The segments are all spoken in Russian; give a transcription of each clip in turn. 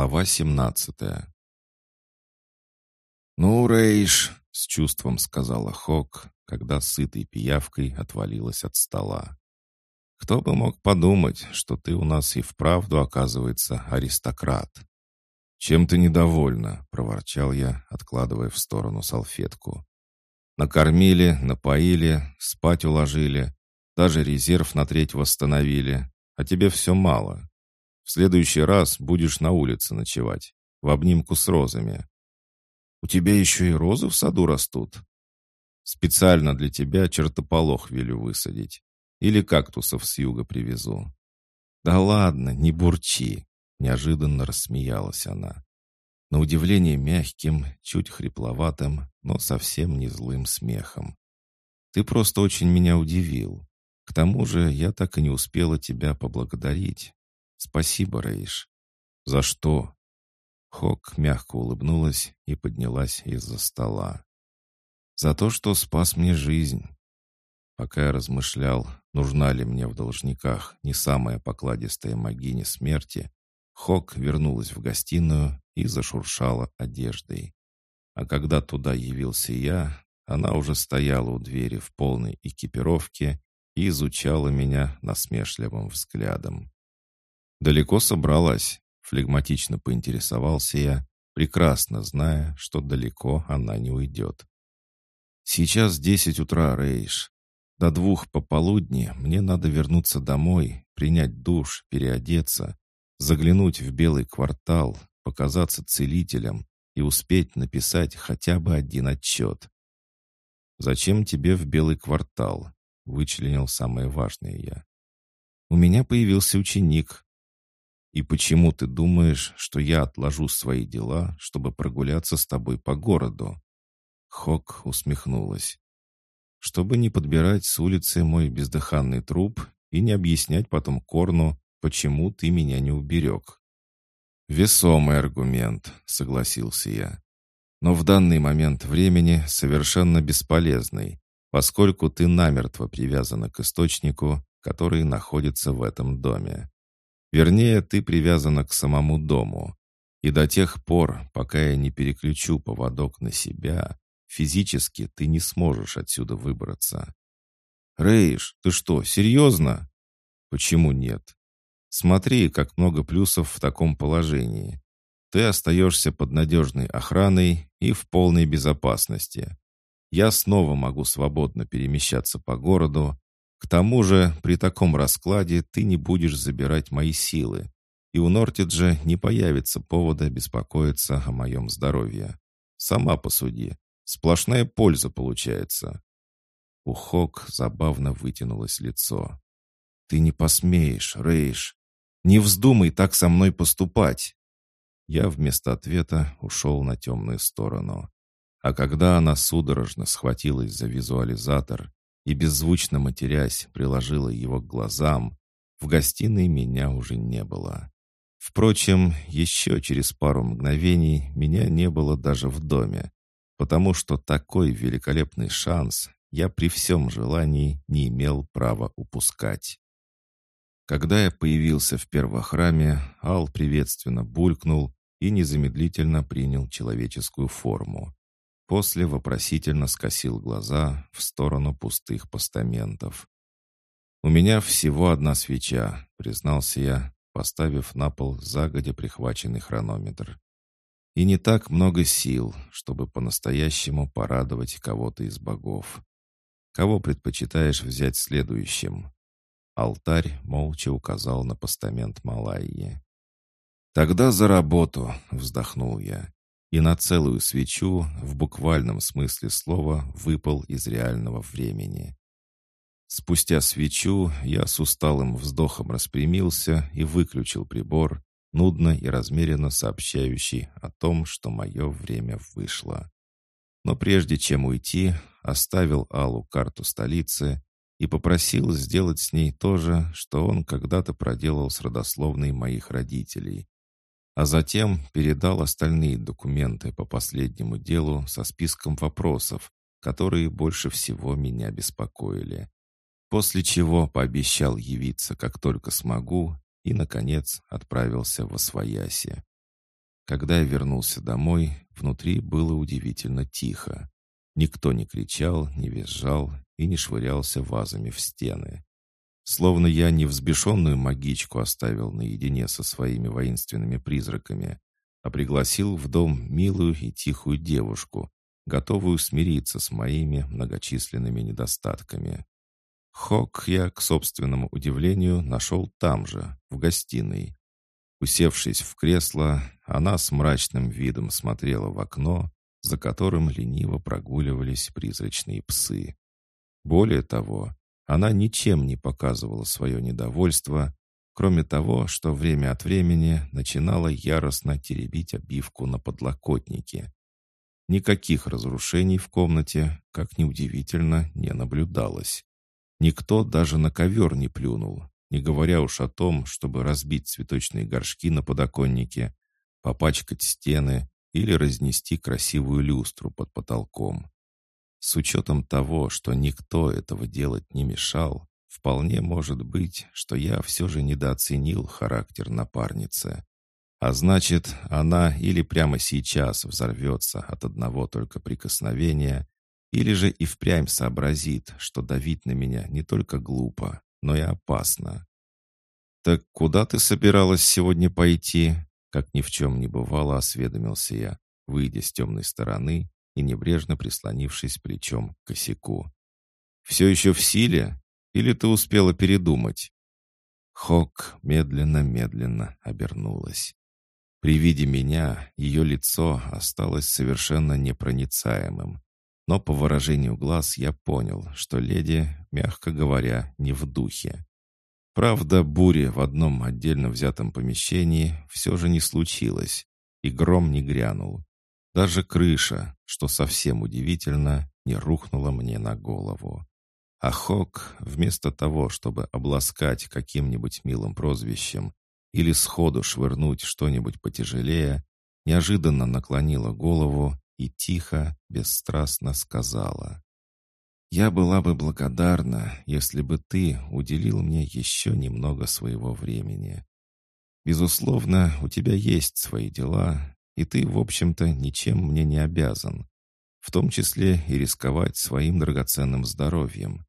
Глава 17 «Ну, Рейш», — с чувством сказала Хок, когда сытой пиявкой отвалилась от стола. «Кто бы мог подумать, что ты у нас и вправду, оказывается, аристократ?» «Чем ты недовольна?» — проворчал я, откладывая в сторону салфетку. «Накормили, напоили, спать уложили, даже резерв на треть восстановили, а тебе все мало. Следующий раз будешь на улице ночевать, в обнимку с розами. У тебя еще и розы в саду растут. Специально для тебя чертополох велю высадить. Или кактусов с юга привезу. Да ладно, не бурчи. Неожиданно рассмеялась она. На удивление мягким, чуть хрипловатым, но совсем не злым смехом. Ты просто очень меня удивил. К тому же я так и не успела тебя поблагодарить. «Спасибо, Рейш». «За что?» Хок мягко улыбнулась и поднялась из-за стола. «За то, что спас мне жизнь». Пока я размышлял, нужна ли мне в должниках не самая покладистая могиня смерти, Хок вернулась в гостиную и зашуршала одеждой. А когда туда явился я, она уже стояла у двери в полной экипировке и изучала меня насмешливым взглядом. «Далеко собралась?» — флегматично поинтересовался я, прекрасно зная, что далеко она не уйдет. «Сейчас десять утра, Рейш. До двух пополудни мне надо вернуться домой, принять душ, переодеться, заглянуть в белый квартал, показаться целителем и успеть написать хотя бы один отчет. «Зачем тебе в белый квартал?» — вычленил самое важное я. «У меня появился ученик, и почему ты думаешь, что я отложу свои дела, чтобы прогуляться с тобой по городу?» Хок усмехнулась. «Чтобы не подбирать с улицы мой бездыханный труп и не объяснять потом Корну, почему ты меня не уберег». «Весомый аргумент», — согласился я. «Но в данный момент времени совершенно бесполезный, поскольку ты намертво привязана к источнику, который находится в этом доме. Вернее, ты привязана к самому дому. И до тех пор, пока я не переключу поводок на себя, физически ты не сможешь отсюда выбраться. Рейш, ты что, серьезно? Почему нет? Смотри, как много плюсов в таком положении. Ты остаешься под надежной охраной и в полной безопасности. Я снова могу свободно перемещаться по городу, к тому же, при таком раскладе ты не будешь забирать мои силы, и у Нортиджа не появится повода беспокоиться о моем здоровье. Сама посуди. Сплошная польза получается. У Хок забавно вытянулось лицо. «Ты не посмеешь, Рейш! Не вздумай так со мной поступать!» Я вместо ответа ушел на темную сторону. А когда она судорожно схватилась за визуализатор и, беззвучно матерясь, приложила его к глазам, в гостиной меня уже не было. Впрочем, еще через пару мгновений меня не было даже в доме, потому что такой великолепный шанс я при всем желании не имел права упускать. Когда я появился в первохраме, Ал приветственно булькнул и незамедлительно принял человеческую форму. После вопросительно скосил глаза в сторону пустых постаментов. «У меня всего одна свеча», — признался я, поставив на пол загодя прихваченный хронометр. «И не так много сил, чтобы по-настоящему порадовать кого-то из богов. Кого предпочитаешь взять следующим?» Алтарь молча указал на постамент Малайи. «Тогда за работу!» — вздохнул я и на целую свечу в буквальном смысле слова выпал из реального времени. Спустя свечу я с усталым вздохом распрямился и выключил прибор, нудно и размеренно сообщающий о том, что мое время вышло. Но прежде чем уйти, оставил Аллу карту столицы и попросил сделать с ней то же, что он когда-то проделал с родословной моих родителей, а затем передал остальные документы по последнему делу со списком вопросов, которые больше всего меня беспокоили. После чего пообещал явиться, как только смогу, и, наконец, отправился в Освояси. Когда я вернулся домой, внутри было удивительно тихо. Никто не кричал, не визжал и не швырялся вазами в стены. Словно я не взбешенную магичку оставил наедине со своими воинственными призраками, а пригласил в дом милую и тихую девушку, готовую смириться с моими многочисленными недостатками. Хок я, к собственному удивлению, нашел там же, в гостиной. Усевшись в кресло, она с мрачным видом смотрела в окно, за которым лениво прогуливались призрачные псы. Более того, она ничем не показывала свое недовольство, кроме того, что время от времени начинала яростно теребить обивку на подлокотнике. Никаких разрушений в комнате, как ни удивительно, не наблюдалось. Никто даже на ковер не плюнул, не говоря уж о том, чтобы разбить цветочные горшки на подоконнике, попачкать стены или разнести красивую люстру под потолком. С учетом того, что никто этого делать не мешал, вполне может быть, что я все же недооценил характер напарницы. А значит, она или прямо сейчас взорвется от одного только прикосновения, или же и впрямь сообразит, что давить на меня не только глупо, но и опасно. «Так куда ты собиралась сегодня пойти?» Как ни в чем не бывало, осведомился я, выйдя с темной стороны и небрежно прислонившись плечом к косяку. «Все еще в силе? Или ты успела передумать?» Хок медленно-медленно обернулась. При виде меня ее лицо осталось совершенно непроницаемым, но по выражению глаз я понял, что леди, мягко говоря, не в духе. Правда, бури в одном отдельно взятом помещении все же не случилось, и гром не грянул. Даже крыша, что совсем удивительно, не рухнула мне на голову. А Хок, вместо того, чтобы обласкать каким-нибудь милым прозвищем или сходу швырнуть что-нибудь потяжелее, неожиданно наклонила голову и тихо, бесстрастно сказала. «Я была бы благодарна, если бы ты уделил мне еще немного своего времени. Безусловно, у тебя есть свои дела, и ты, в общем-то, ничем мне не обязан, в том числе и рисковать своим драгоценным здоровьем.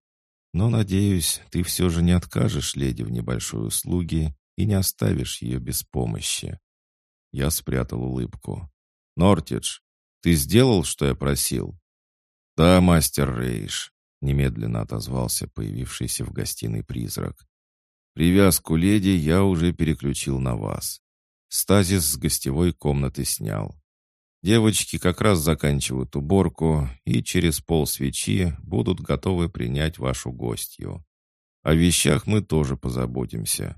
Но, надеюсь, ты все же не откажешь леди в небольшой услуге и не оставишь ее без помощи». Я спрятал улыбку. «Нортидж, ты сделал, что я просил?» «Да, мастер Рейш», — немедленно отозвался появившийся в гостиной призрак. «Привязку леди я уже переключил на вас. Стазис с гостевой комнаты снял. Девочки как раз заканчивают уборку и через пол свечи будут готовы принять вашу гостью. О вещах мы тоже позаботимся.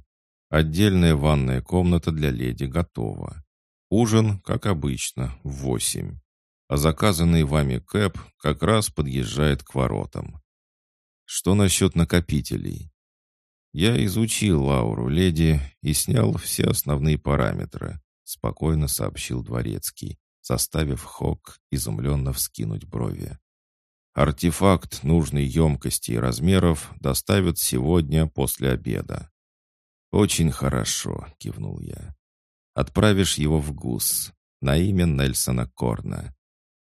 Отдельная ванная комната для леди готова. Ужин, как обычно, в восемь. А заказанный вами кэп как раз подъезжает к воротам. Что насчет накопителей? «Я изучил Лауру леди и снял все основные параметры», спокойно сообщил Дворецкий, заставив Хок изумленно вскинуть брови. «Артефакт нужной емкости и размеров доставят сегодня после обеда». «Очень хорошо», — кивнул я. «Отправишь его в ГУС на имя Нельсона Корна.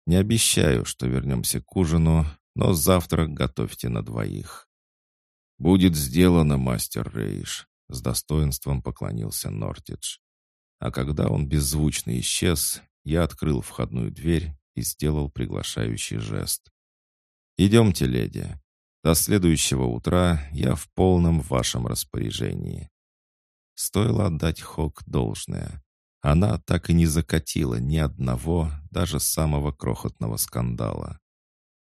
Не обещаю, что вернемся к ужину, но завтрак готовьте на двоих. «Будет сделано, мастер Рейш», — с достоинством поклонился Нортидж. А когда он беззвучно исчез, я открыл входную дверь и сделал приглашающий жест. «Идемте, леди. До следующего утра я в полном вашем распоряжении». Стоило отдать Хок должное. Она так и не закатила ни одного, даже самого крохотного скандала.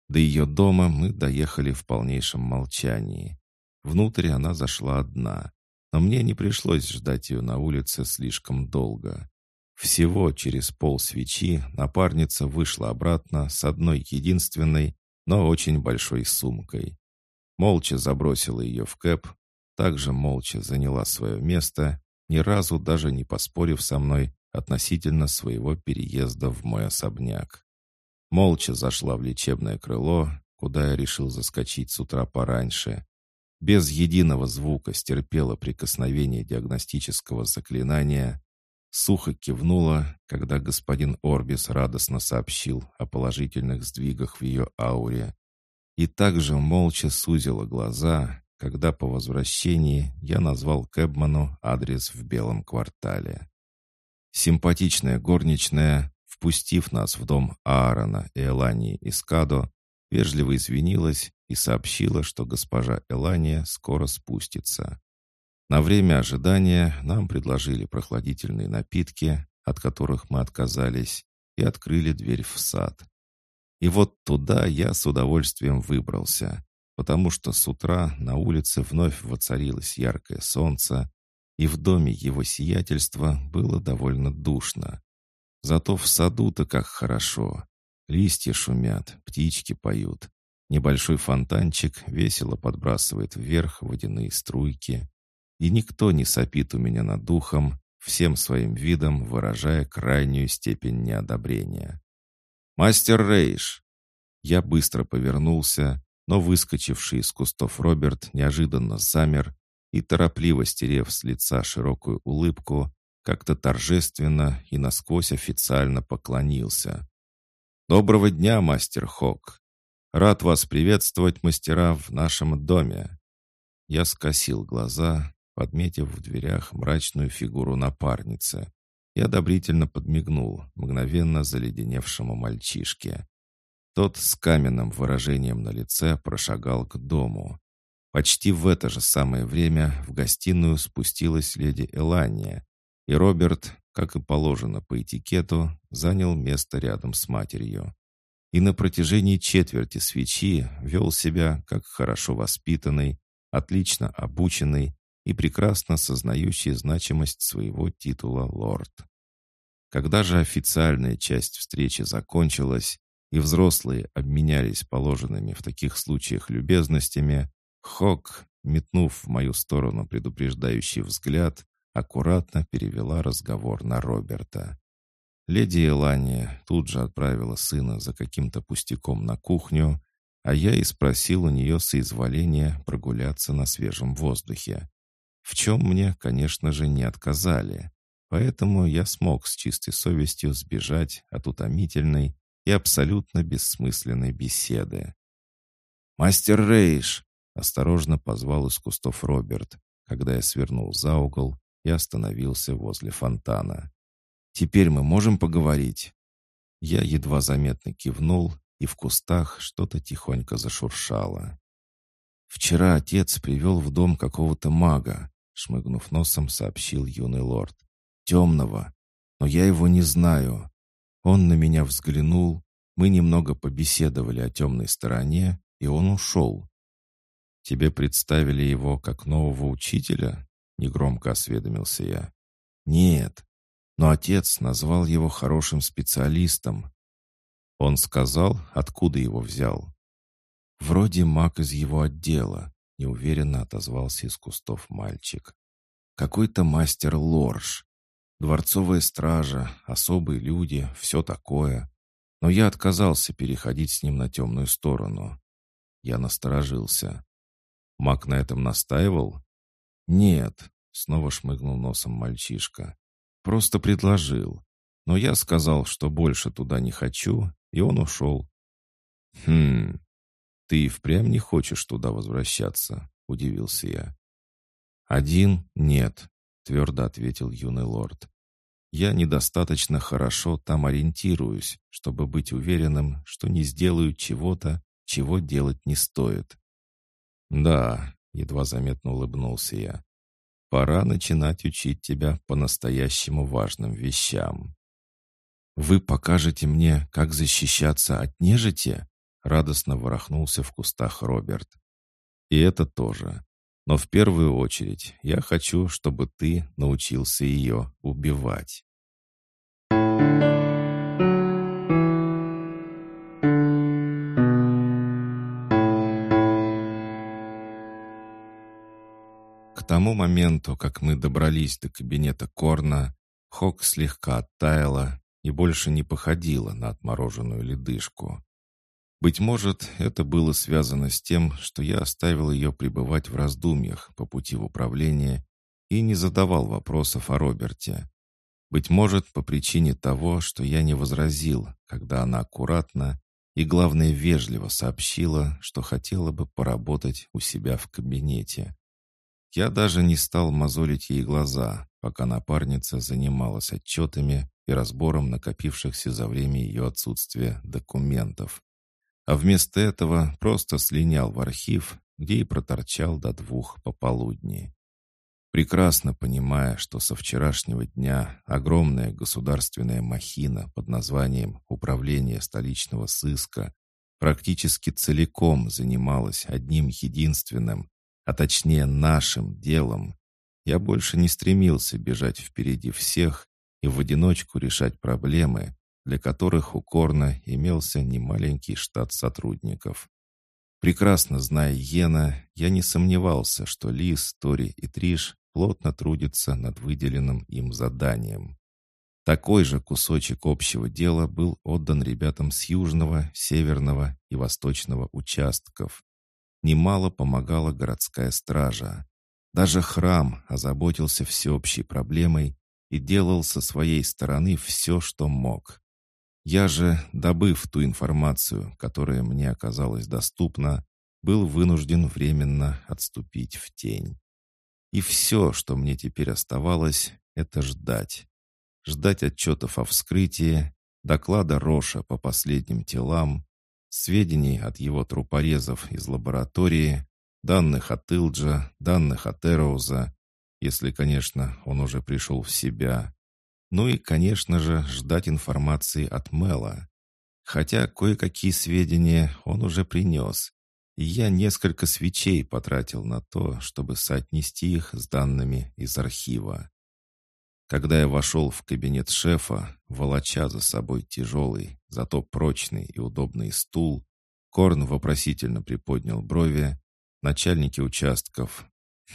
До ее дома мы доехали в полнейшем молчании. Внутрь она зашла одна, но мне не пришлось ждать ее на улице слишком долго. Всего через пол свечи напарница вышла обратно с одной единственной, но очень большой сумкой. Молча забросила ее в кэп, также молча заняла свое место, ни разу даже не поспорив со мной относительно своего переезда в мой особняк. Молча зашла в лечебное крыло, куда я решил заскочить с утра пораньше, без единого звука стерпела прикосновение диагностического заклинания, сухо кивнула, когда господин Орбис радостно сообщил о положительных сдвигах в ее ауре, и также молча сузила глаза, когда по возвращении я назвал Кэбману адрес в Белом квартале. Симпатичная горничная, впустив нас в дом Аарона и Элании Искадо, вежливо извинилась и сообщила, что госпожа Элания скоро спустится. На время ожидания нам предложили прохладительные напитки, от которых мы отказались, и открыли дверь в сад. И вот туда я с удовольствием выбрался, потому что с утра на улице вновь воцарилось яркое солнце, и в доме его сиятельства было довольно душно. Зато в саду-то как хорошо. Листья шумят, птички поют. Небольшой фонтанчик весело подбрасывает вверх водяные струйки. И никто не сопит у меня над духом, всем своим видом выражая крайнюю степень неодобрения. «Мастер Рейш!» Я быстро повернулся, но выскочивший из кустов Роберт неожиданно замер и, торопливо стерев с лица широкую улыбку, как-то торжественно и насквозь официально поклонился. «Доброго дня, мастер Хок! Рад вас приветствовать, мастера, в нашем доме!» Я скосил глаза, подметив в дверях мрачную фигуру напарницы, и одобрительно подмигнул мгновенно заледеневшему мальчишке. Тот с каменным выражением на лице прошагал к дому. Почти в это же самое время в гостиную спустилась леди Элания, и Роберт, как и положено по этикету, занял место рядом с матерью. И на протяжении четверти свечи вел себя как хорошо воспитанный, отлично обученный и прекрасно сознающий значимость своего титула лорд. Когда же официальная часть встречи закончилась, и взрослые обменялись положенными в таких случаях любезностями, Хок, метнув в мою сторону предупреждающий взгляд, аккуратно перевела разговор на Роберта. Леди Элания тут же отправила сына за каким-то пустяком на кухню, а я и спросил у нее соизволения прогуляться на свежем воздухе. В чем мне, конечно же, не отказали. Поэтому я смог с чистой совестью сбежать от утомительной и абсолютно бессмысленной беседы. «Мастер Рейш!» — осторожно позвал из кустов Роберт, когда я свернул за угол и остановился возле фонтана. «Теперь мы можем поговорить?» Я едва заметно кивнул, и в кустах что-то тихонько зашуршало. «Вчера отец привел в дом какого-то мага», — шмыгнув носом, сообщил юный лорд. «Темного. Но я его не знаю. Он на меня взглянул, мы немного побеседовали о темной стороне, и он ушел. «Тебе представили его как нового учителя?» — негромко осведомился я. «Нет, но отец назвал его хорошим специалистом. Он сказал, откуда его взял. Вроде маг из его отдела, неуверенно отозвался из кустов мальчик. Какой-то мастер Лорж. Дворцовая стража, особые люди, все такое. Но я отказался переходить с ним на темную сторону. Я насторожился. Мак на этом настаивал? Нет, снова шмыгнул носом мальчишка. Просто предложил. Но я сказал, что больше туда не хочу, и он ушел. Хм, ты и впрямь не хочешь туда возвращаться, удивился я. Один нет, твердо ответил юный лорд. «Я недостаточно хорошо там ориентируюсь, чтобы быть уверенным, что не сделаю чего-то, чего делать не стоит». «Да», — едва заметно улыбнулся я, — «пора начинать учить тебя по-настоящему важным вещам». «Вы покажете мне, как защищаться от нежити?» — радостно ворохнулся в кустах Роберт. «И это тоже. Но в первую очередь я хочу, чтобы ты научился ее убивать. Тому моменту, как мы добрались до кабинета Корна, Хок слегка оттаяла и больше не походила на отмороженную ледышку. Быть может, это было связано с тем, что я оставил ее пребывать в раздумьях по пути в управление и не задавал вопросов о Роберте. Быть может, по причине того, что я не возразил, когда она аккуратно и, главное, вежливо сообщила, что хотела бы поработать у себя в кабинете. Я даже не стал мозолить ей глаза, пока напарница занималась отчетами и разбором накопившихся за время ее отсутствия документов. А вместо этого просто слинял в архив, где и проторчал до двух пополудни прекрасно понимая, что со вчерашнего дня огромная государственная махина под названием «Управление столичного сыска» практически целиком занималась одним единственным, а точнее нашим делом, я больше не стремился бежать впереди всех и в одиночку решать проблемы, для которых у Корна имелся немаленький штат сотрудников. Прекрасно зная Йена, я не сомневался, что Лис, Тори и Триш плотно трудится над выделенным им заданием. Такой же кусочек общего дела был отдан ребятам с южного, северного и восточного участков. Немало помогала городская стража. Даже храм озаботился всеобщей проблемой и делал со своей стороны все, что мог. Я же, добыв ту информацию, которая мне оказалась доступна, был вынужден временно отступить в тень. И все, что мне теперь оставалось, это ждать. Ждать отчетов о вскрытии, доклада Роша по последним телам, сведений от его трупорезов из лаборатории, данных от Илджа, данных от Эроуза, если, конечно, он уже пришел в себя. Ну и, конечно же, ждать информации от Мела. Хотя кое-какие сведения он уже принес, и я несколько свечей потратил на то, чтобы соотнести их с данными из архива. Когда я вошел в кабинет шефа, волоча за собой тяжелый, зато прочный и удобный стул, Корн вопросительно приподнял брови. Начальники участков,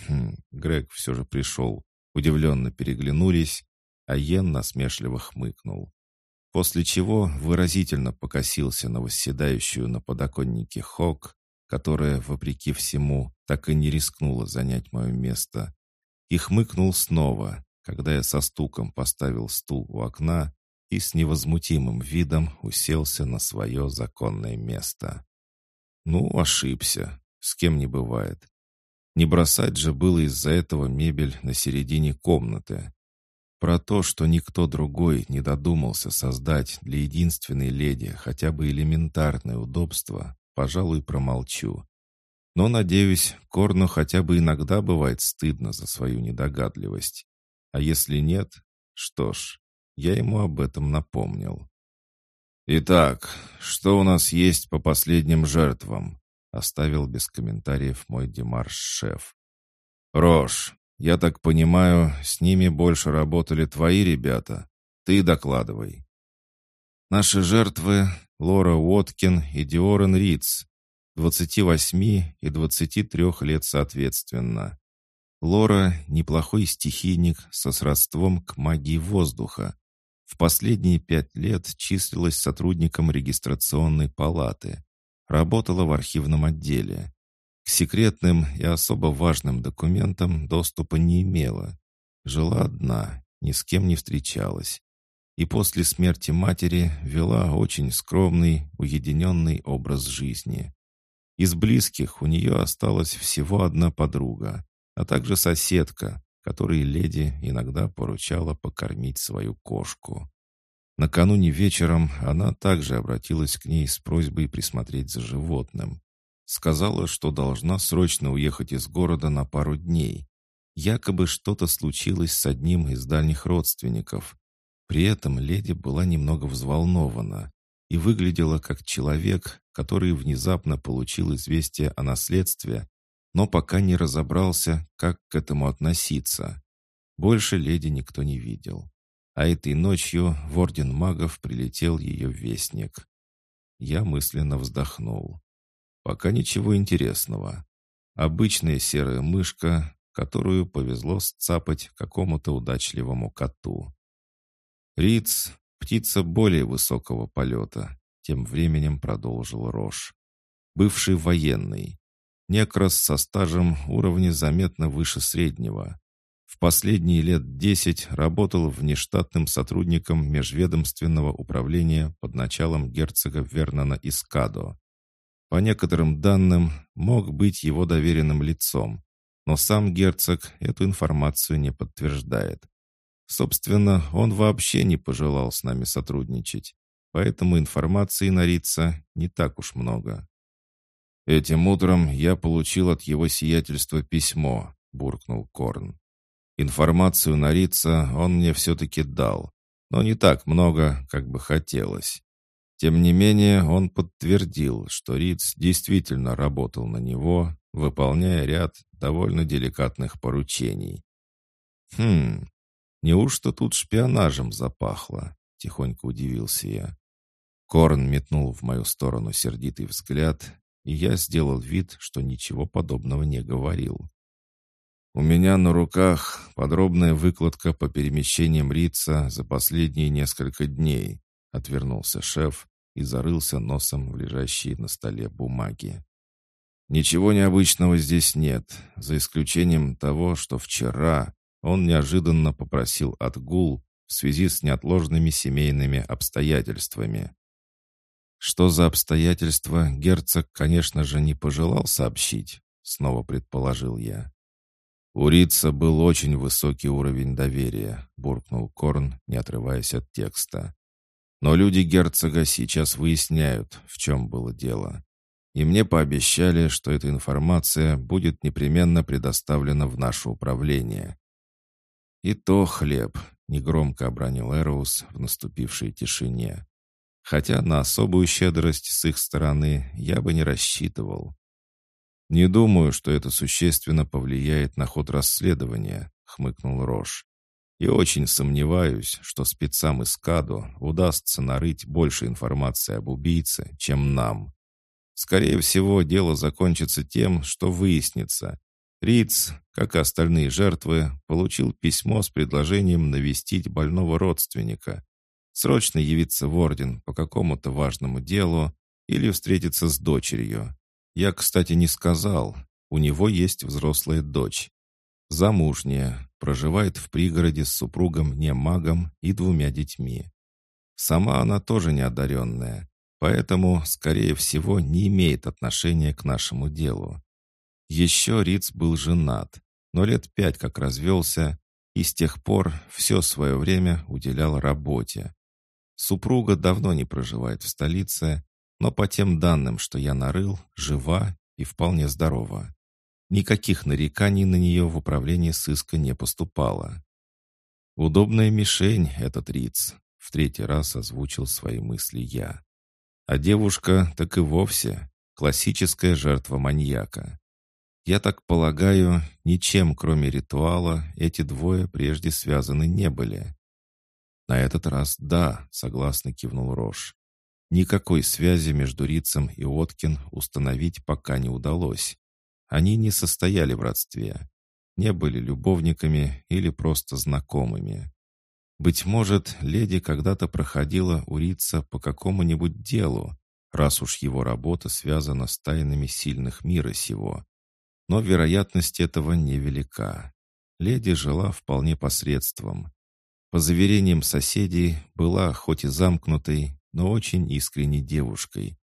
хм, Грег все же пришел, удивленно переглянулись, а Йен насмешливо хмыкнул. После чего выразительно покосился на восседающую на подоконнике Хок, которая, вопреки всему, так и не рискнула занять мое место, и хмыкнул снова, когда я со стуком поставил стул у окна и с невозмутимым видом уселся на свое законное место. Ну, ошибся, с кем не бывает. Не бросать же было из-за этого мебель на середине комнаты. Про то, что никто другой не додумался создать для единственной леди хотя бы элементарное удобство, пожалуй, промолчу. Но, надеюсь, Корну хотя бы иногда бывает стыдно за свою недогадливость. А если нет, что ж, я ему об этом напомнил. «Итак, что у нас есть по последним жертвам?» оставил без комментариев мой демарш-шеф. «Рош, я так понимаю, с ними больше работали твои ребята. Ты докладывай». Наши жертвы — Лора Уоткин и Диорен Риц, 28 и 23 лет соответственно. Лора — неплохой стихийник со сродством к магии воздуха. В последние пять лет числилась сотрудником регистрационной палаты. Работала в архивном отделе. К секретным и особо важным документам доступа не имела. Жила одна, ни с кем не встречалась и после смерти матери вела очень скромный, уединенный образ жизни. Из близких у нее осталась всего одна подруга, а также соседка, которой леди иногда поручала покормить свою кошку. Накануне вечером она также обратилась к ней с просьбой присмотреть за животным. Сказала, что должна срочно уехать из города на пару дней. Якобы что-то случилось с одним из дальних родственников, при этом леди была немного взволнована и выглядела как человек, который внезапно получил известие о наследстве, но пока не разобрался, как к этому относиться. Больше леди никто не видел. А этой ночью в Орден магов прилетел ее вестник. Я мысленно вздохнул. Пока ничего интересного. Обычная серая мышка, которую повезло сцапать какому-то удачливому коту. Риц — птица более высокого полета, тем временем продолжил Рош. Бывший военный. Некрас со стажем уровня заметно выше среднего. В последние лет десять работал внештатным сотрудником межведомственного управления под началом герцога Вернона Искадо. По некоторым данным, мог быть его доверенным лицом, но сам герцог эту информацию не подтверждает. Собственно, он вообще не пожелал с нами сотрудничать, поэтому информации на Рица не так уж много. «Этим утром я получил от его сиятельства письмо», — буркнул Корн. «Информацию на Рица он мне все-таки дал, но не так много, как бы хотелось. Тем не менее, он подтвердил, что Риц действительно работал на него, выполняя ряд довольно деликатных поручений. «Хм, неужто тут шпионажем запахло?» — тихонько удивился я. Корн метнул в мою сторону сердитый взгляд, и я сделал вид, что ничего подобного не говорил. «У меня на руках подробная выкладка по перемещениям Рица за последние несколько дней», — отвернулся шеф и зарылся носом в лежащие на столе бумаги. Ничего необычного здесь нет, за исключением того, что вчера он неожиданно попросил отгул в связи с неотложными семейными обстоятельствами. Что за обстоятельства, герцог, конечно же, не пожелал сообщить, снова предположил я. У Рица был очень высокий уровень доверия, буркнул Корн, не отрываясь от текста. Но люди герцога сейчас выясняют, в чем было дело и мне пообещали, что эта информация будет непременно предоставлена в наше управление. «И то хлеб», — негромко обронил Эроус в наступившей тишине. Хотя на особую щедрость с их стороны я бы не рассчитывал. «Не думаю, что это существенно повлияет на ход расследования», — хмыкнул Рош. «И очень сомневаюсь, что спецам из КАДу удастся нарыть больше информации об убийце, чем нам». Скорее всего, дело закончится тем, что выяснится. Риц, как и остальные жертвы, получил письмо с предложением навестить больного родственника, срочно явиться в орден по какому-то важному делу или встретиться с дочерью. Я, кстати, не сказал, у него есть взрослая дочь. Замужняя, проживает в пригороде с супругом не магом и двумя детьми. Сама она тоже неодаренная, Поэтому, скорее всего, не имеет отношения к нашему делу. Еще Риц был женат, но лет пять как развелся, и с тех пор все свое время уделял работе. Супруга давно не проживает в столице, но по тем данным, что я нарыл, жива и вполне здорова. Никаких нареканий на нее в управлении сыска не поступало. «Удобная мишень этот Риц», — в третий раз озвучил свои мысли я. А девушка так и вовсе классическая жертва маньяка. Я так полагаю, ничем, кроме ритуала, эти двое прежде связаны не были. На этот раз да, согласно кивнул Рош. Никакой связи между Рицем и Откин установить пока не удалось. Они не состояли в родстве, не были любовниками или просто знакомыми. Быть может, леди когда-то проходила у Рица по какому-нибудь делу, раз уж его работа связана с тайнами сильных мира сего. Но вероятность этого невелика. Леди жила вполне посредством. По заверениям соседей, была хоть и замкнутой, но очень искренней девушкой.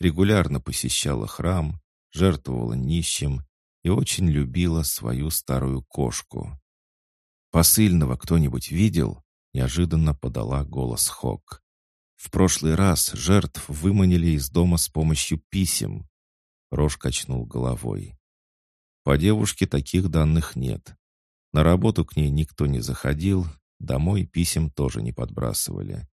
Регулярно посещала храм, жертвовала нищим и очень любила свою старую кошку. «Посыльного кто-нибудь видел?» Неожиданно подала голос Хок. В прошлый раз жертв выманили из дома с помощью писем. Рож качнул головой. По девушке таких данных нет. На работу к ней никто не заходил, домой писем тоже не подбрасывали.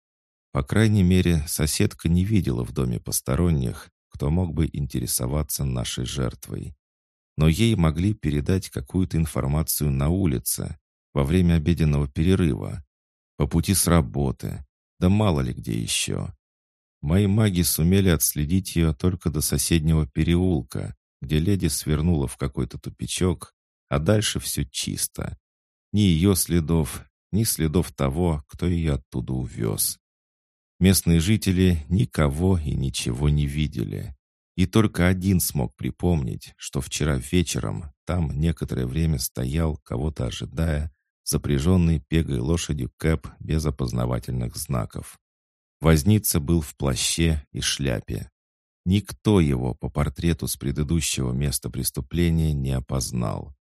По крайней мере, соседка не видела в доме посторонних, кто мог бы интересоваться нашей жертвой. Но ей могли передать какую-то информацию на улице, во время обеденного перерыва, по пути с работы, да мало ли где еще. Мои маги сумели отследить ее только до соседнего переулка, где леди свернула в какой-то тупичок, а дальше все чисто. Ни ее следов, ни следов того, кто ее оттуда увез. Местные жители никого и ничего не видели. И только один смог припомнить, что вчера вечером там некоторое время стоял, кого-то ожидая, запряженный пегой лошадью Кэп без опознавательных знаков. Возница был в плаще и шляпе. Никто его по портрету с предыдущего места преступления не опознал.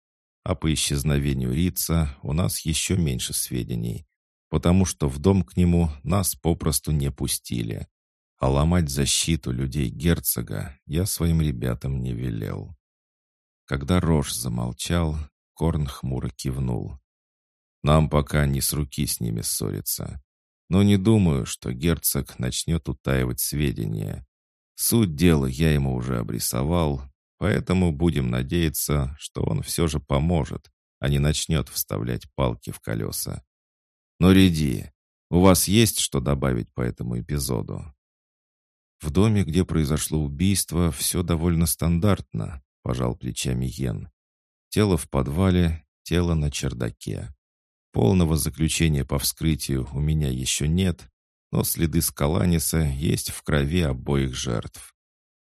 А по исчезновению Рица у нас еще меньше сведений, потому что в дом к нему нас попросту не пустили. А ломать защиту людей герцога я своим ребятам не велел. Когда Рош замолчал, Корн хмуро кивнул. Нам пока не с руки с ними ссориться. Но не думаю, что герцог начнет утаивать сведения. Суть дела я ему уже обрисовал, поэтому будем надеяться, что он все же поможет, а не начнет вставлять палки в колеса. Но, Риди, у вас есть что добавить по этому эпизоду? В доме, где произошло убийство, все довольно стандартно, пожал плечами Йен. Тело в подвале, тело на чердаке. Полного заключения по вскрытию у меня еще нет, но следы скаланиса есть в крови обоих жертв.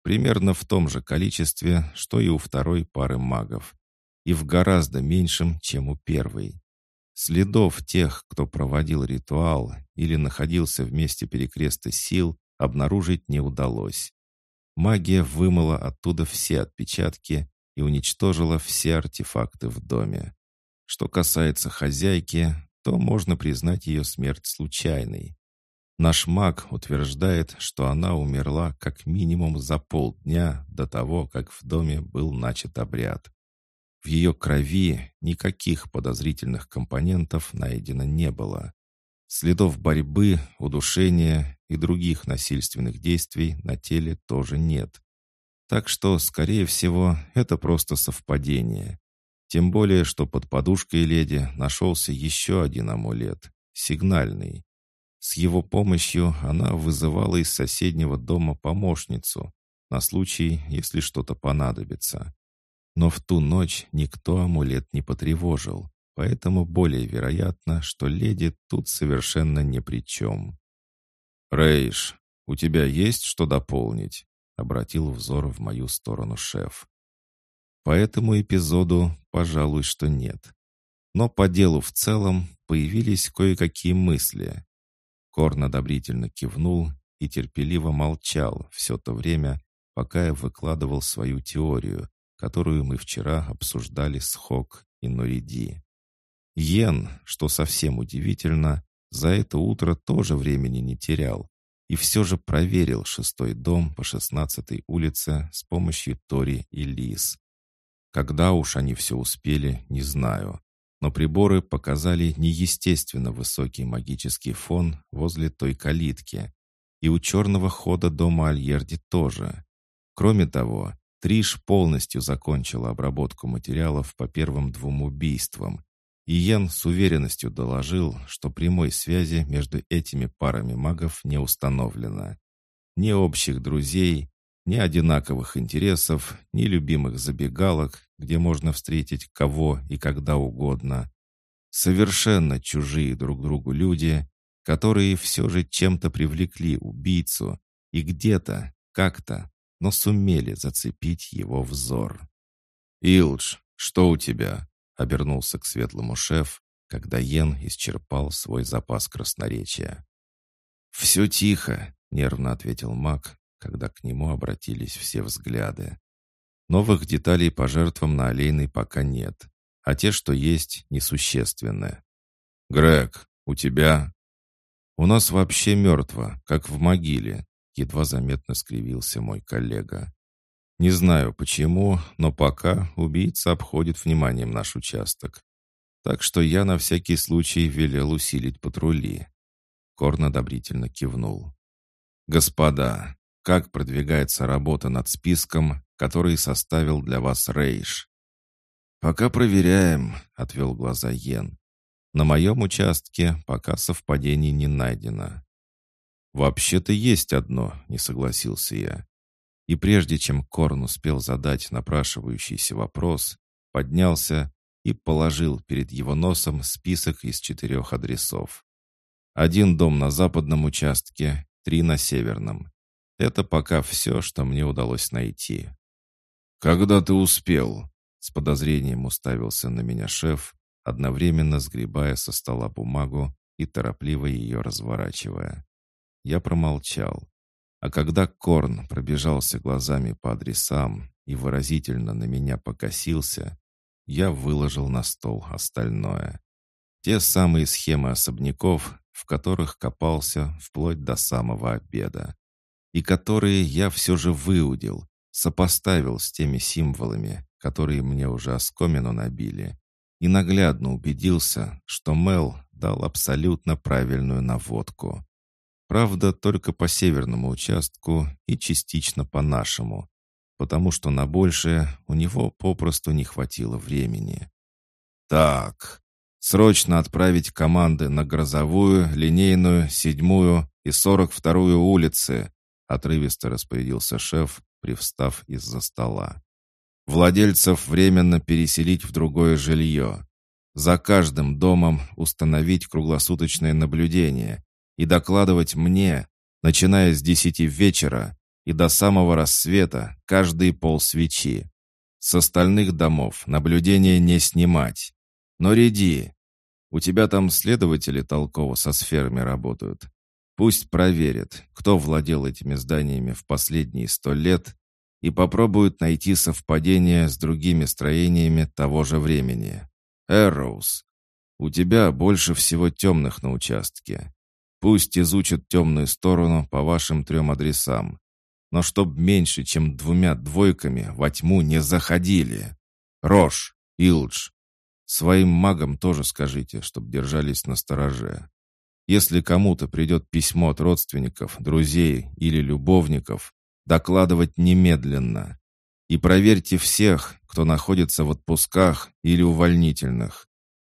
Примерно в том же количестве, что и у второй пары магов. И в гораздо меньшем, чем у первой. Следов тех, кто проводил ритуал или находился в месте перекреста сил, обнаружить не удалось. Магия вымыла оттуда все отпечатки и уничтожила все артефакты в доме. Что касается хозяйки, то можно признать ее смерть случайной. Наш маг утверждает, что она умерла как минимум за полдня до того, как в доме был начат обряд. В ее крови никаких подозрительных компонентов найдено не было. Следов борьбы, удушения и других насильственных действий на теле тоже нет. Так что, скорее всего, это просто совпадение. Тем более, что под подушкой леди нашелся еще один амулет, сигнальный. С его помощью она вызывала из соседнего дома помощницу, на случай, если что-то понадобится. Но в ту ночь никто амулет не потревожил, поэтому более вероятно, что леди тут совершенно ни при чем. «Рейш, у тебя есть что дополнить?» — обратил взор в мою сторону шеф. По этому эпизоду, пожалуй, что нет. Но по делу в целом появились кое-какие мысли. Корн одобрительно кивнул и терпеливо молчал все то время, пока я выкладывал свою теорию, которую мы вчера обсуждали с Хок и Нориди. Йен, что совсем удивительно, за это утро тоже времени не терял и все же проверил шестой дом по шестнадцатой улице с помощью Тори и Лис. Когда уж они все успели, не знаю. Но приборы показали неестественно высокий магический фон возле той калитки. И у черного хода дома Альерди тоже. Кроме того, Триш полностью закончила обработку материалов по первым двум убийствам. И Йен с уверенностью доложил, что прямой связи между этими парами магов не установлено. Ни общих друзей, ни одинаковых интересов, ни любимых забегалок, где можно встретить кого и когда угодно. Совершенно чужие друг другу люди, которые все же чем-то привлекли убийцу и где-то, как-то, но сумели зацепить его взор. «Илдж, что у тебя?» — обернулся к светлому шеф, когда Йен исчерпал свой запас красноречия. «Все тихо», — нервно ответил маг, когда к нему обратились все взгляды. Новых деталей по жертвам на Олейной пока нет, а те, что есть, несущественны. «Грег, у тебя...» «У нас вообще мертво, как в могиле», — едва заметно скривился мой коллега. «Не знаю почему, но пока убийца обходит вниманием наш участок. Так что я на всякий случай велел усилить патрули». Корн одобрительно кивнул. «Господа, как продвигается работа над списком, который составил для вас Рейш. «Пока проверяем», — отвел глаза Йен. «На моем участке пока совпадений не найдено». «Вообще-то есть одно», — не согласился я. И прежде чем Корн успел задать напрашивающийся вопрос, поднялся и положил перед его носом список из четырех адресов. Один дом на западном участке, три на северном. Это пока все, что мне удалось найти. «Когда ты успел?» С подозрением уставился на меня шеф, одновременно сгребая со стола бумагу и торопливо ее разворачивая. Я промолчал. А когда Корн пробежался глазами по адресам и выразительно на меня покосился, я выложил на стол остальное. Те самые схемы особняков, в которых копался вплоть до самого обеда. И которые я все же выудил, сопоставил с теми символами, которые мне уже оскомину набили, и наглядно убедился, что Мел дал абсолютно правильную наводку. Правда, только по северному участку и частично по нашему, потому что на большее у него попросту не хватило времени. «Так, срочно отправить команды на Грозовую, Линейную, Седьмую и Сорок Вторую улицы», отрывисто распорядился шеф, привстав из-за стола. «Владельцев временно переселить в другое жилье. За каждым домом установить круглосуточное наблюдение и докладывать мне, начиная с десяти вечера и до самого рассвета каждые полсвечи. С остальных домов наблюдение не снимать. Но ряди. У тебя там следователи толково со сферами работают. Пусть проверят, кто владел этими зданиями в последние сто лет и попробуют найти совпадение с другими строениями того же времени. Эрроуз, у тебя больше всего темных на участке. Пусть изучат темную сторону по вашим трем адресам. Но чтоб меньше, чем двумя двойками во тьму не заходили. Рош, Илдж, своим магам тоже скажите, чтоб держались на стороже. Если кому-то придет письмо от родственников, друзей или любовников, докладывать немедленно. И проверьте всех, кто находится в отпусках или увольнительных.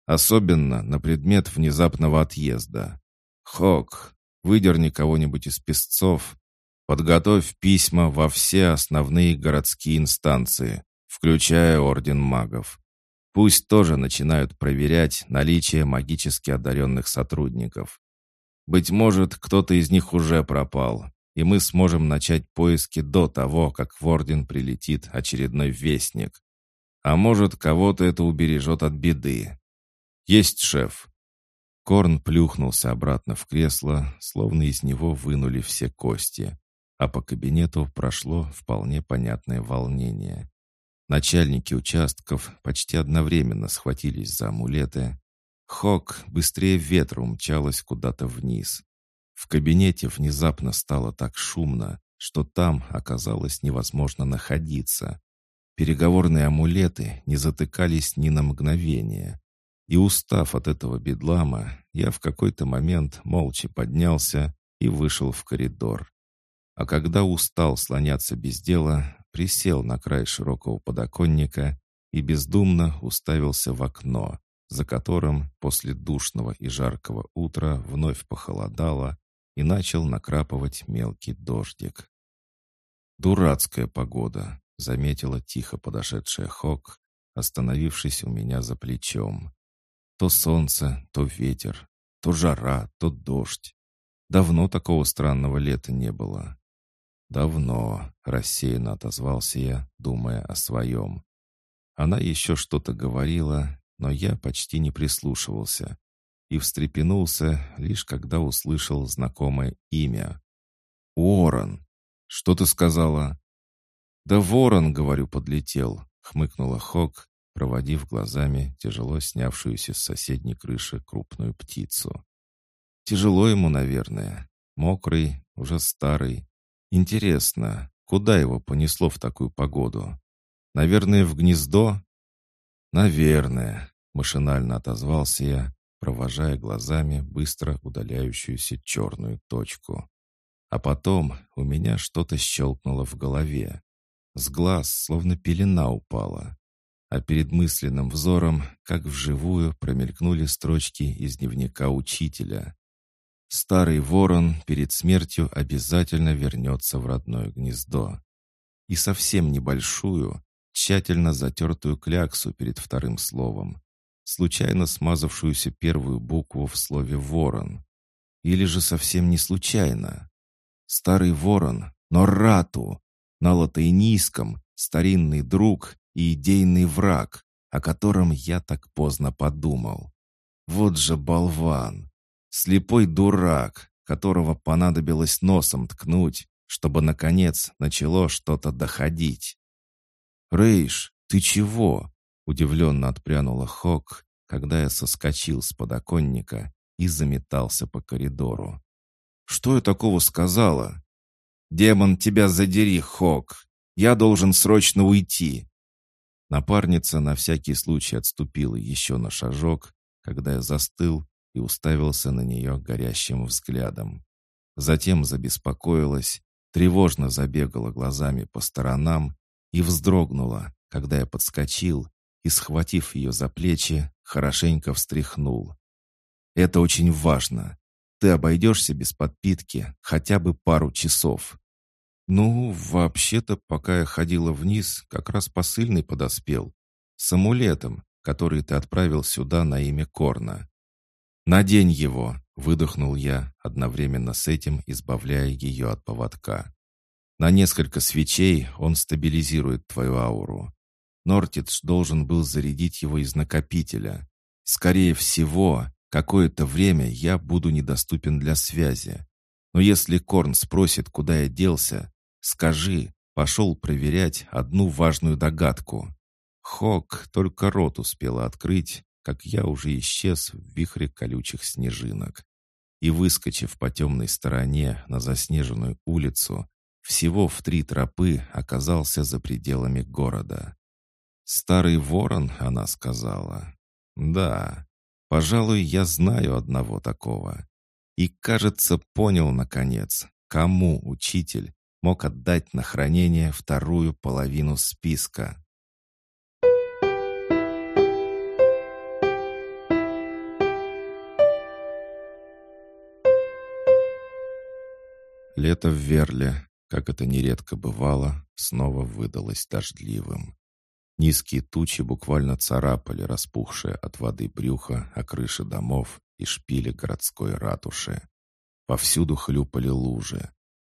Особенно на предмет внезапного отъезда. Хок, выдерни кого-нибудь из песцов, подготовь письма во все основные городские инстанции, включая Орден магов. Пусть тоже начинают проверять наличие магически одаренных сотрудников. Быть может, кто-то из них уже пропал, и мы сможем начать поиски до того, как в Орден прилетит очередной вестник. А может, кого-то это убережет от беды. Есть шеф. Корн плюхнулся обратно в кресло, словно из него вынули все кости, а по кабинету прошло вполне понятное волнение. Начальники участков почти одновременно схватились за амулеты, Хок быстрее ветра умчалась куда-то вниз. В кабинете внезапно стало так шумно, что там оказалось невозможно находиться. Переговорные амулеты не затыкались ни на мгновение. И устав от этого бедлама, я в какой-то момент молча поднялся и вышел в коридор. А когда устал слоняться без дела, присел на край широкого подоконника и бездумно уставился в окно, за которым после душного и жаркого утра вновь похолодало и начал накрапывать мелкий дождик. «Дурацкая погода», — заметила тихо подошедшая Хок, остановившись у меня за плечом. «То солнце, то ветер, то жара, то дождь. Давно такого странного лета не было». «Давно», — рассеянно отозвался я, думая о своем. Она еще что-то говорила, но я почти не прислушивался и встрепенулся, лишь когда услышал знакомое имя. «Уоррен! Что ты сказала?» «Да ворон, — говорю, — подлетел», — хмыкнула Хок, проводив глазами тяжело снявшуюся с соседней крыши крупную птицу. «Тяжело ему, наверное. Мокрый, уже старый. Интересно, куда его понесло в такую погоду? Наверное, в гнездо?» «Наверное», — машинально отозвался я, провожая глазами быстро удаляющуюся черную точку. А потом у меня что-то щелкнуло в голове. С глаз словно пелена упала. А перед мысленным взором, как вживую, промелькнули строчки из дневника учителя. «Старый ворон перед смертью обязательно вернется в родное гнездо». И совсем небольшую, тщательно затертую кляксу перед вторым словом, случайно смазавшуюся первую букву в слове «ворон». Или же совсем не случайно. Старый ворон но Рату, на латынийском старинный друг и идейный враг, о котором я так поздно подумал. Вот же болван! Слепой дурак, которого понадобилось носом ткнуть, чтобы, наконец, начало что-то доходить. «Рейш, ты чего?» — удивленно отпрянула Хок, когда я соскочил с подоконника и заметался по коридору. «Что я такого сказала?» «Демон, тебя задери, Хок! Я должен срочно уйти!» Напарница на всякий случай отступила еще на шажок, когда я застыл и уставился на нее горящим взглядом. Затем забеспокоилась, тревожно забегала глазами по сторонам и вздрогнула, когда я подскочил и, схватив ее за плечи, хорошенько встряхнул. «Это очень важно. Ты обойдешься без подпитки хотя бы пару часов». «Ну, вообще-то, пока я ходила вниз, как раз посыльный подоспел. С амулетом, который ты отправил сюда на имя Корна. «Надень его!» — выдохнул я, одновременно с этим избавляя ее от поводка. «На несколько свечей он стабилизирует твою ауру. Нортидж должен был зарядить его из накопителя. Скорее всего, какое-то время я буду недоступен для связи. Но если Корн спросит, куда я делся, скажи, пошел проверять одну важную догадку. Хок только рот успела открыть, как я уже исчез в вихре колючих снежинок. И, выскочив по темной стороне на заснеженную улицу, всего в три тропы оказался за пределами города. «Старый ворон», — она сказала. «Да, пожалуй, я знаю одного такого. И, кажется, понял, наконец, кому учитель мог отдать на хранение вторую половину списка. Лето в Верле, как это нередко бывало, снова выдалось дождливым. Низкие тучи буквально царапали распухшее от воды брюхо о крыши домов и шпили городской ратуши. Повсюду хлюпали лужи.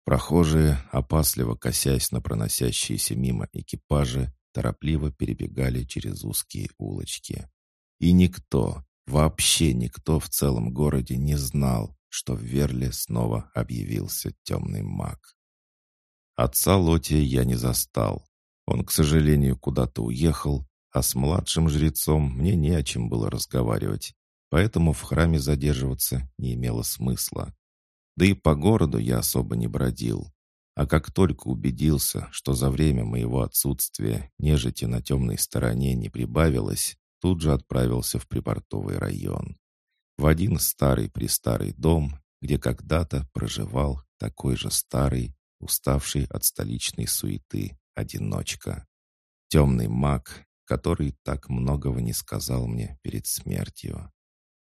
Прохожие, опасливо косясь на проносящиеся мимо экипажи, торопливо перебегали через узкие улочки. И никто, вообще никто в целом городе не знал, что в Верле снова объявился темный маг. Отца Лотия я не застал. Он, к сожалению, куда-то уехал, а с младшим жрецом мне не о чем было разговаривать, поэтому в храме задерживаться не имело смысла. Да и по городу я особо не бродил. А как только убедился, что за время моего отсутствия нежити на темной стороне не прибавилось, тут же отправился в припортовый район в один старый-престарый дом, где когда-то проживал такой же старый, уставший от столичной суеты, одиночка. Темный маг, который так многого не сказал мне перед смертью.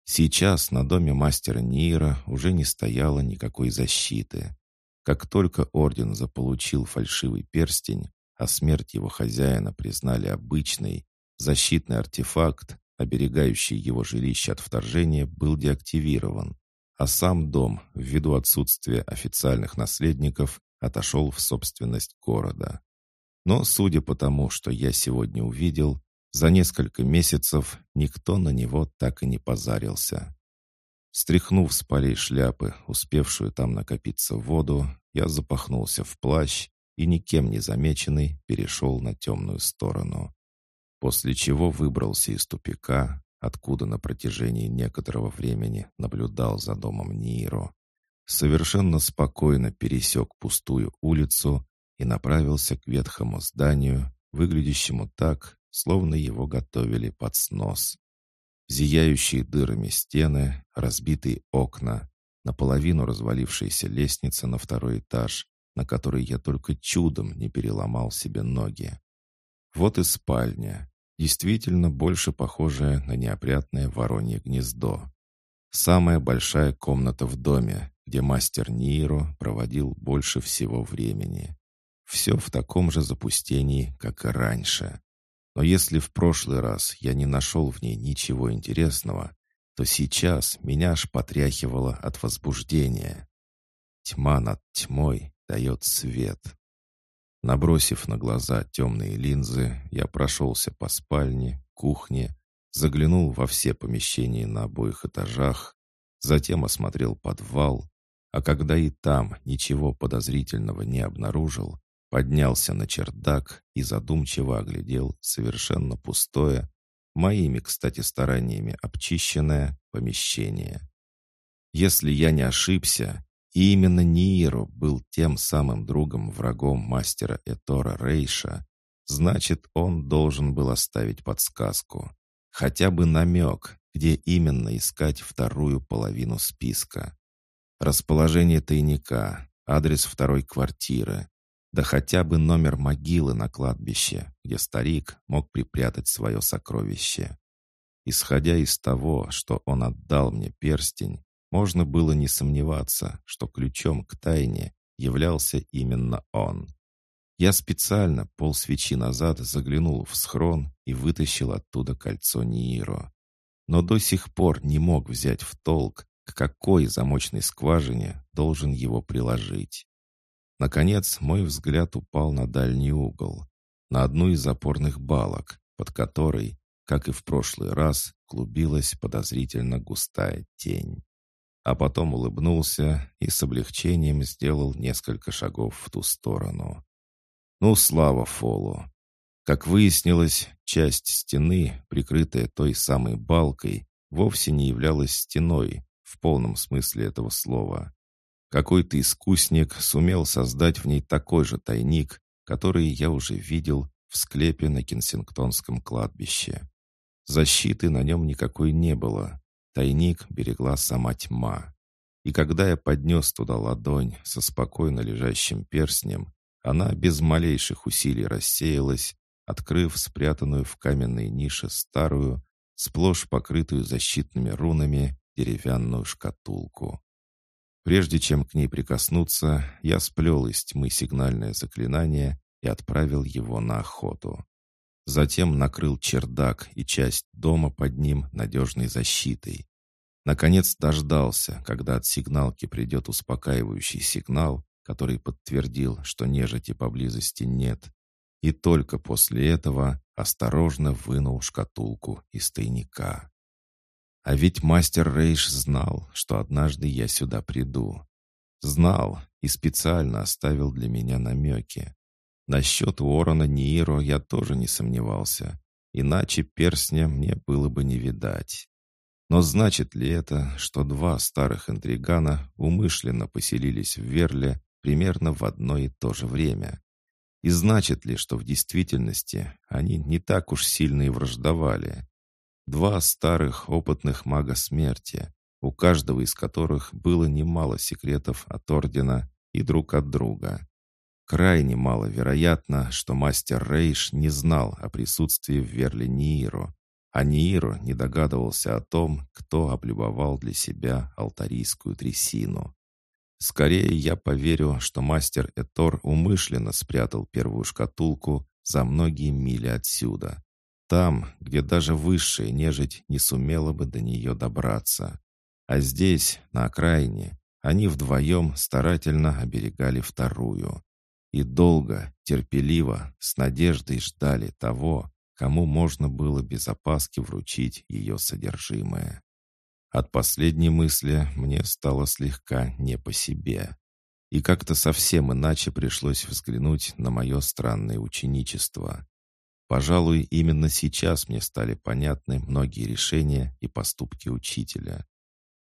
Сейчас на доме мастера Нира уже не стояло никакой защиты. Как только орден заполучил фальшивый перстень, а смерть его хозяина признали обычной, защитный артефакт, оберегающий его жилище от вторжения, был деактивирован, а сам дом, ввиду отсутствия официальных наследников, отошел в собственность города. Но, судя по тому, что я сегодня увидел, за несколько месяцев никто на него так и не позарился. Стряхнув с полей шляпы, успевшую там накопиться воду, я запахнулся в плащ и, никем не замеченный, перешел на темную сторону после чего выбрался из тупика, откуда на протяжении некоторого времени наблюдал за домом Ниро, совершенно спокойно пересек пустую улицу и направился к ветхому зданию, выглядящему так, словно его готовили под снос. Зияющие дырами стены, разбитые окна, наполовину развалившаяся лестница на второй этаж, на которой я только чудом не переломал себе ноги. Вот и спальня, действительно больше похожая на неопрятное воронье гнездо. Самая большая комната в доме, где мастер Ниро проводил больше всего времени. Все в таком же запустении, как и раньше. Но если в прошлый раз я не нашел в ней ничего интересного, то сейчас меня аж потряхивало от возбуждения. Тьма над тьмой дает свет. Набросив на глаза темные линзы, я прошелся по спальне, кухне, заглянул во все помещения на обоих этажах, затем осмотрел подвал, а когда и там ничего подозрительного не обнаружил, поднялся на чердак и задумчиво оглядел совершенно пустое, моими, кстати, стараниями обчищенное помещение. Если я не ошибся, и именно Нииру был тем самым другом-врагом мастера Этора Рейша, значит, он должен был оставить подсказку. Хотя бы намек, где именно искать вторую половину списка. Расположение тайника, адрес второй квартиры, да хотя бы номер могилы на кладбище, где старик мог припрятать свое сокровище. Исходя из того, что он отдал мне перстень, можно было не сомневаться, что ключом к тайне являлся именно он. Я специально полсвечи назад заглянул в схрон и вытащил оттуда кольцо Нииро. Но до сих пор не мог взять в толк, к какой замочной скважине должен его приложить. Наконец, мой взгляд упал на дальний угол, на одну из опорных балок, под которой, как и в прошлый раз, клубилась подозрительно густая тень а потом улыбнулся и с облегчением сделал несколько шагов в ту сторону. Ну, слава Фолу! Как выяснилось, часть стены, прикрытая той самой балкой, вовсе не являлась стеной в полном смысле этого слова. Какой-то искусник сумел создать в ней такой же тайник, который я уже видел в склепе на Кенсингтонском кладбище. Защиты на нем никакой не было, Тайник берегла сама тьма. И когда я поднес туда ладонь со спокойно лежащим перстнем, она без малейших усилий рассеялась, открыв спрятанную в каменной нише старую, сплошь покрытую защитными рунами, деревянную шкатулку. Прежде чем к ней прикоснуться, я сплел из тьмы сигнальное заклинание и отправил его на охоту. Затем накрыл чердак и часть дома под ним надежной защитой. Наконец дождался, когда от сигналки придет успокаивающий сигнал, который подтвердил, что нежити поблизости нет. И только после этого осторожно вынул шкатулку из тайника. А ведь мастер Рейш знал, что однажды я сюда приду. Знал и специально оставил для меня намеки. Насчет Уоррена Нииро я тоже не сомневался, иначе перстня мне было бы не видать. Но значит ли это, что два старых интригана умышленно поселились в Верле примерно в одно и то же время? И значит ли, что в действительности они не так уж сильно и враждовали? Два старых опытных мага смерти, у каждого из которых было немало секретов от Ордена и друг от друга. Крайне маловероятно, что мастер Рейш не знал о присутствии в Верле Нииро, а Нииро не догадывался о том, кто облюбовал для себя алтарийскую трясину. Скорее я поверю, что мастер Этор умышленно спрятал первую шкатулку за многие мили отсюда. Там, где даже высшая нежить не сумела бы до нее добраться. А здесь, на окраине, они вдвоем старательно оберегали вторую и долго, терпеливо, с надеждой ждали того, кому можно было без опаски вручить ее содержимое. От последней мысли мне стало слегка не по себе. И как-то совсем иначе пришлось взглянуть на мое странное ученичество. Пожалуй, именно сейчас мне стали понятны многие решения и поступки учителя.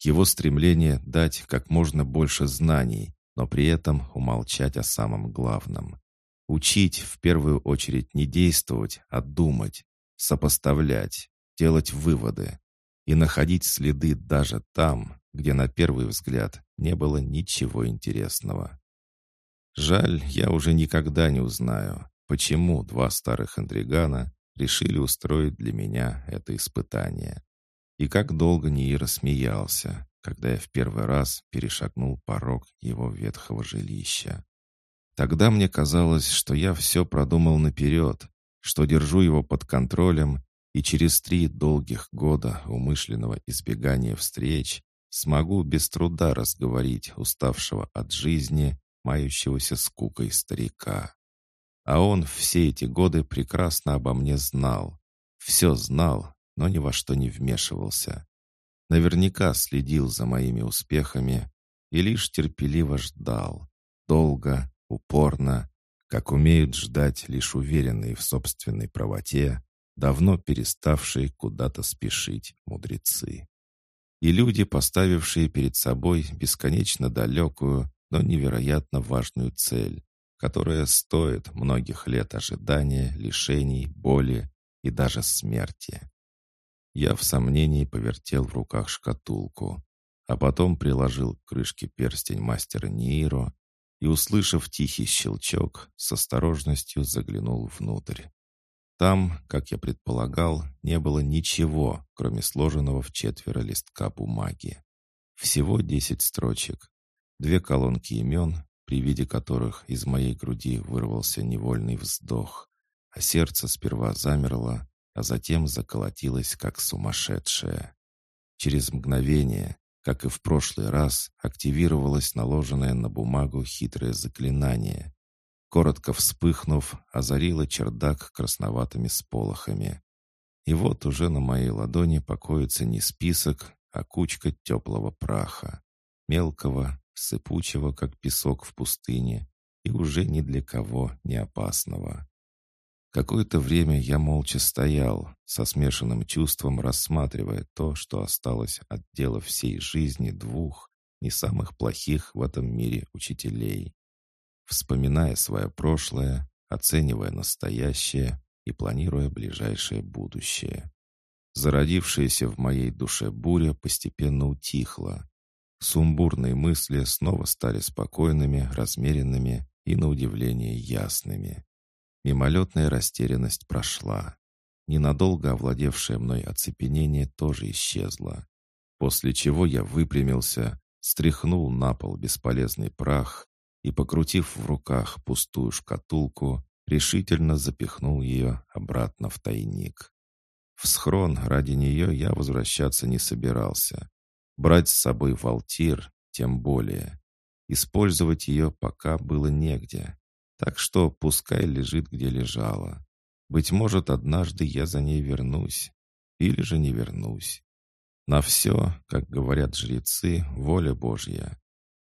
Его стремление дать как можно больше знаний, но при этом умолчать о самом главном. Учить в первую очередь не действовать, а думать, сопоставлять, делать выводы и находить следы даже там, где на первый взгляд не было ничего интересного. Жаль, я уже никогда не узнаю, почему два старых интригана решили устроить для меня это испытание. И как долго Ниира смеялся, когда я в первый раз перешагнул порог его ветхого жилища. Тогда мне казалось, что я все продумал наперед, что держу его под контролем, и через три долгих года умышленного избегания встреч смогу без труда разговорить уставшего от жизни, мающегося скукой старика. А он все эти годы прекрасно обо мне знал. Все знал, но ни во что не вмешивался. Наверняка следил за моими успехами и лишь терпеливо ждал. Долго, упорно, как умеют ждать лишь уверенные в собственной правоте, давно переставшие куда-то спешить мудрецы. И люди, поставившие перед собой бесконечно далекую, но невероятно важную цель, которая стоит многих лет ожидания, лишений, боли и даже смерти. Я в сомнении повертел в руках шкатулку, а потом приложил к крышке перстень мастера Нииро и, услышав тихий щелчок, с осторожностью заглянул внутрь. Там, как я предполагал, не было ничего, кроме сложенного в четверо листка бумаги. Всего десять строчек, две колонки имен, при виде которых из моей груди вырвался невольный вздох, а сердце сперва замерло, а затем заколотилось, как сумасшедшее. Через мгновение, как и в прошлый раз, активировалось наложенное на бумагу хитрое заклинание, коротко вспыхнув, озарила чердак красноватыми сполохами. И вот уже на моей ладони покоится не список, а кучка теплого праха. Мелкого, сыпучего, как песок в пустыне, и уже ни для кого не опасного. Какое-то время я молча стоял, со смешанным чувством рассматривая то, что осталось от дела всей жизни двух, не самых плохих в этом мире учителей вспоминая свое прошлое, оценивая настоящее и планируя ближайшее будущее. Зародившаяся в моей душе буря постепенно утихла. Сумбурные мысли снова стали спокойными, размеренными и, на удивление, ясными. Мимолетная растерянность прошла. Ненадолго овладевшее мной оцепенение тоже исчезло. После чего я выпрямился, стряхнул на пол бесполезный прах и, покрутив в руках пустую шкатулку, решительно запихнул ее обратно в тайник. В схрон ради нее я возвращаться не собирался. Брать с собой валтир тем более. Использовать ее пока было негде. Так что пускай лежит, где лежала. Быть может, однажды я за ней вернусь. Или же не вернусь. На все, как говорят жрецы, воля Божья.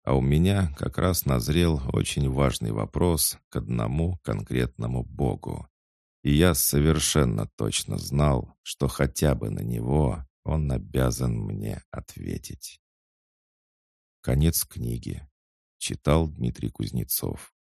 А у меня как раз назрел очень важный вопрос к одному конкретному Богу. И я совершенно точно знал, что хотя бы на него он обязан мне ответить. Конец книги. Читал Дмитрий Кузнецов.